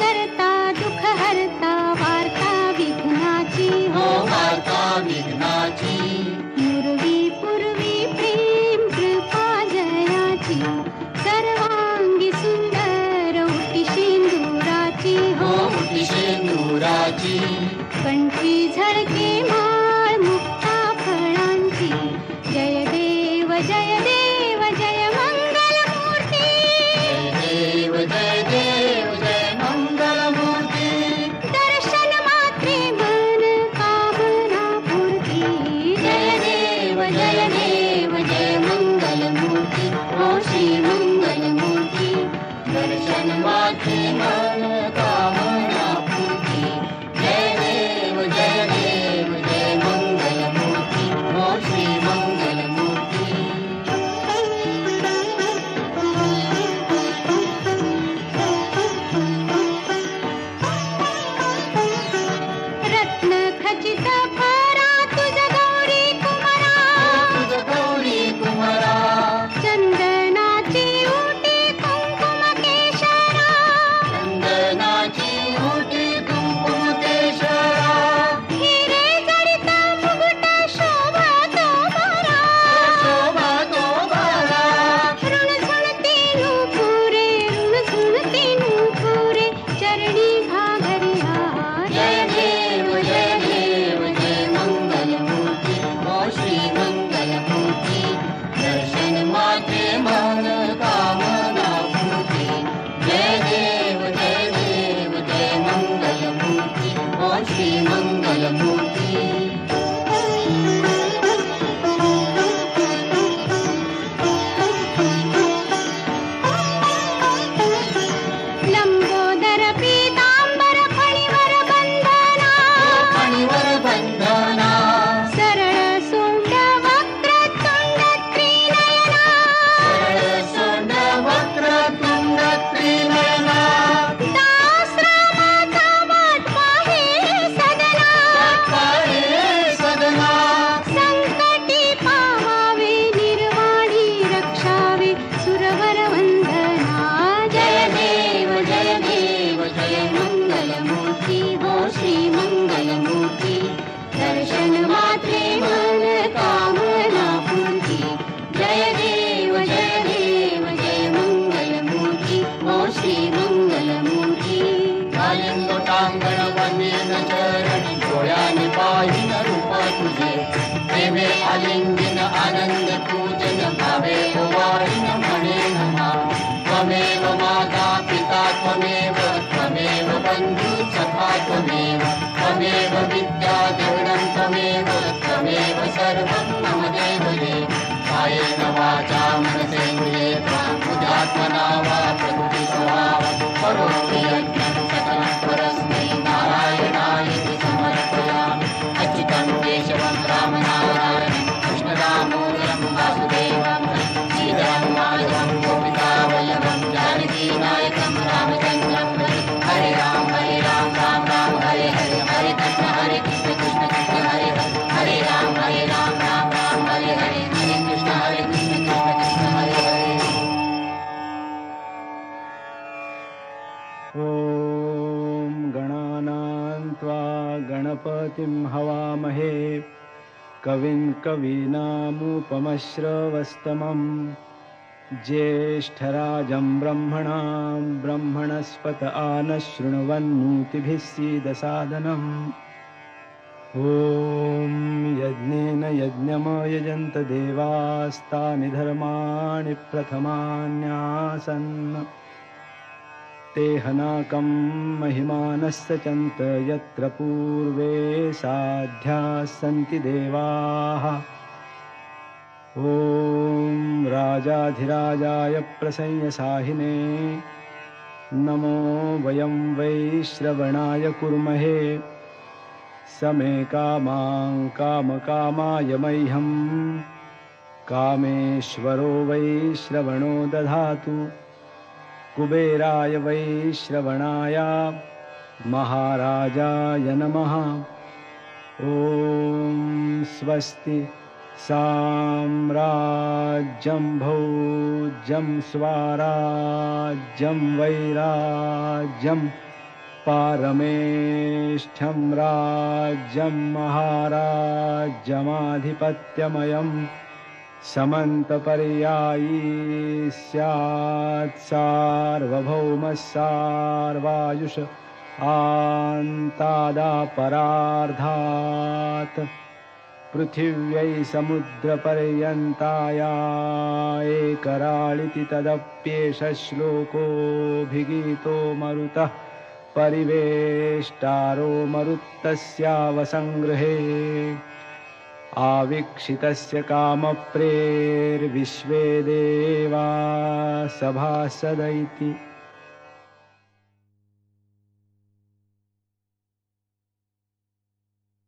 करता दुख हरता वार्ता विघ्नाची हो। वार्ता विघ्नाची। पूर्वी पूर्वी प्रेम कृपा जयाची सर्वांगी सुंदर उठी सिंदुराची हो। उठी शेंदुराची। कंठी माळ you. प्रेमे आलिंगन आनंद पूजन भावे ओवाळीन म्हणे नमा त्वमेव माता पिता त्वमेव त्वमेव बन्धु सखा त्वमेव त्वमेव विद्या देवनं त्वमेव त्वमेव सर्वं मम देव देव कायेन वाचा मनसेन्द्रिये बुद्ध्यात्मना वा गणपतिं हवामहे। कविं कवीनामुपमश्रवस्तमं। ज्येष्ठराजं ब्रह्मणां ब्रह्मणस्पत आनः शृण्वन्नूतिभिः सीदसादनम्। ॐ यज्ञेन यज्ञमयजन्त देवास्तानि धर्माणि प्रथमान्यासन् ते हनाकं महिमानः सचन्त यत्र पूर्वे साध्याः सन्ति देवाः। ॐ राजाधिराजाय प्रसंयसाहिने नमो वयं वैश्रवणाय कुर्महे। समे कामां कामकामाय मह्यं कामेश्वरो वैश्रवणो दधातु कुबेराय वैश्रवणाय महाराजाय नमः। ॐ स्वस्ति साम्राज्यं भौज्यं स्वाराज्यं वैराज्यं पारमेष्ठ्यं राज्यं महाराज्यमाधिपत्यमयं समन्तपर्यायी स्यात् सार्वभौमः सार्वायुष आन्तादापरार्धात् पृथिव्यै समुद्रपर्यन्ताया एकराळिति तदप्येष श्लोकोऽभिगीतो मरुतः परिवेष्टारो मरुत्तस्यावसङ्गृहे आवीक्षितस्य कामप्रेर्विश्वे देवा सभासद इति